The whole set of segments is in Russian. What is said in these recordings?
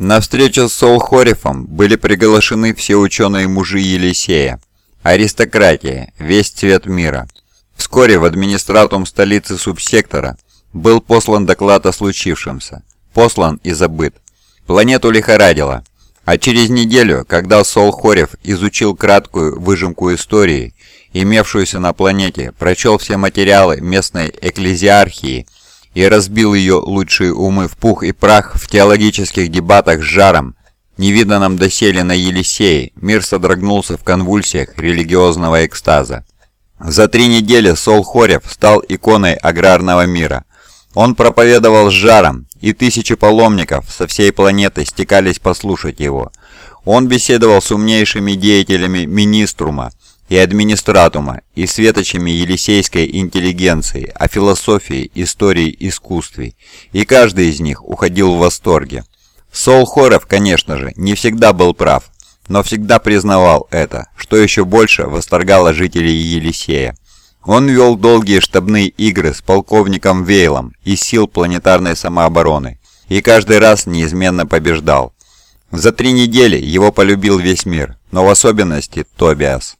На встречу с Солхорифом были приглашены все ученые-мужи Елисея, аристократия, весь цвет мира. Вскоре в администратум столицы субсектора был послан доклад о случившемся, послан и забыт. Планету лихорадило, а через неделю, когда Сол изучил краткую выжимку истории, имевшуюся на планете, прочел все материалы местной экклезиархии и разбил ее лучшие умы в пух и прах в теологических дебатах с жаром, невиданном доселе на Елисее, мир содрогнулся в конвульсиях религиозного экстаза. За три недели Сол Хорев стал иконой аграрного мира. Он проповедовал с жаром, и тысячи паломников со всей планеты стекались послушать его. Он беседовал с умнейшими деятелями Министрума и Администратума и светочами елисейской интеллигенции о философии, истории, искусстве, и каждый из них уходил в восторге. Сол Хоров, конечно же, не всегда был прав, но всегда признавал это, что еще больше восторгало жителей Елисея. Он вел долгие штабные игры с полковником Вейлом из сил планетарной самообороны и каждый раз неизменно побеждал. За три недели его полюбил весь мир, но в особенности Тобиас.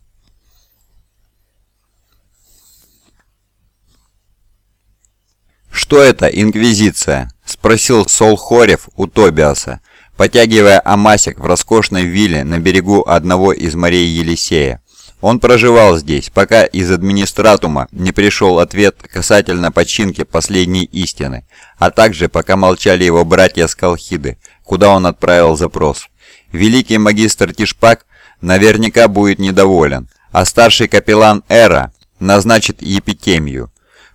«Что это, Инквизиция?» – спросил Сол Хорев у Тобиаса, потягивая амасик в роскошной вилле на берегу одного из морей Елисея. Он проживал здесь, пока из администратума не пришел ответ касательно починки последней истины, а также пока молчали его братья с Колхиды, куда он отправил запрос. Великий магистр Тишпак наверняка будет недоволен, а старший капеллан Эра назначит епитемию.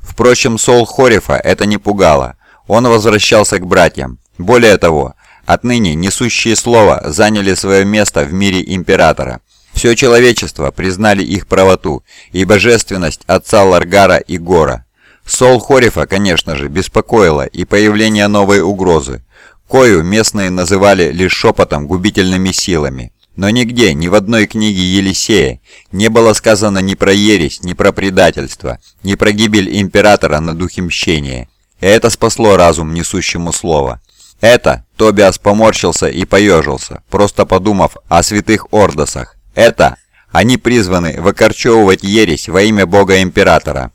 Впрочем, Сол Хорифа это не пугало. Он возвращался к братьям. Более того, отныне несущие слово заняли свое место в мире Императора. Все человечество признали их правоту и божественность отца Ларгара и Гора. Сол Хорифа, конечно же, беспокоило и появление новой угрозы, кою местные называли лишь шепотом губительными силами. Но нигде, ни в одной книге Елисея не было сказано ни про ересь, ни про предательство, ни про гибель императора на духе мщения. И это спасло разум несущему слово. Это Тобиас поморщился и поежился, просто подумав о святых Ордосах. Это они призваны выкорчевывать ересь во имя бога-императора.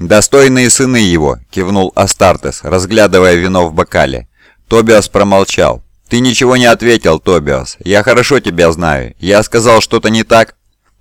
«Достойные сыны его», — кивнул Астартес, разглядывая вино в бокале. Тобиас промолчал. «Ты ничего не ответил, Тобиас. Я хорошо тебя знаю. Я сказал что-то не так?»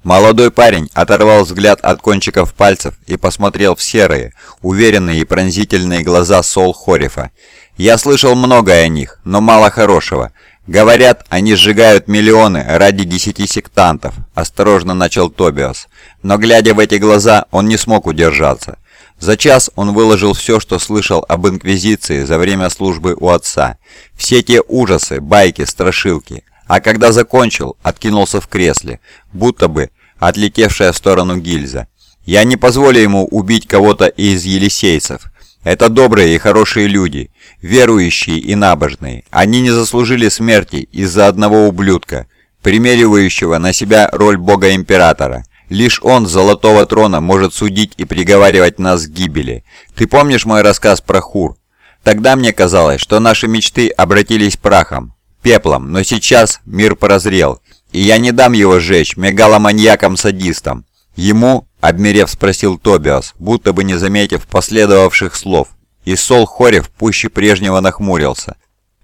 Молодой парень оторвал взгляд от кончиков пальцев и посмотрел в серые, уверенные и пронзительные глаза Сол Хорифа. «Я слышал многое о них, но мало хорошего. Говорят, они сжигают миллионы ради десяти сектантов», – осторожно начал Тобиас. Но глядя в эти глаза, он не смог удержаться. За час он выложил все, что слышал об Инквизиции за время службы у отца. Все те ужасы, байки, страшилки. А когда закончил, откинулся в кресле, будто бы отлетевшая в сторону гильза. «Я не позволю ему убить кого-то из елисейцев. Это добрые и хорошие люди, верующие и набожные. Они не заслужили смерти из-за одного ублюдка, примеривающего на себя роль бога-императора. Лишь он золотого трона может судить и приговаривать нас к гибели. Ты помнишь мой рассказ про Хур? Тогда мне казалось, что наши мечты обратились прахом, пеплом, но сейчас мир прозрел, и я не дам его сжечь мегаломаньякам-садистам. Ему, обмерев, спросил Тобиас, будто бы не заметив последовавших слов. И Сол Хорев пуще прежнего нахмурился.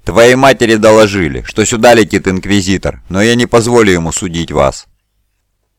«Твоей матери доложили, что сюда летит Инквизитор, но я не позволю ему судить вас».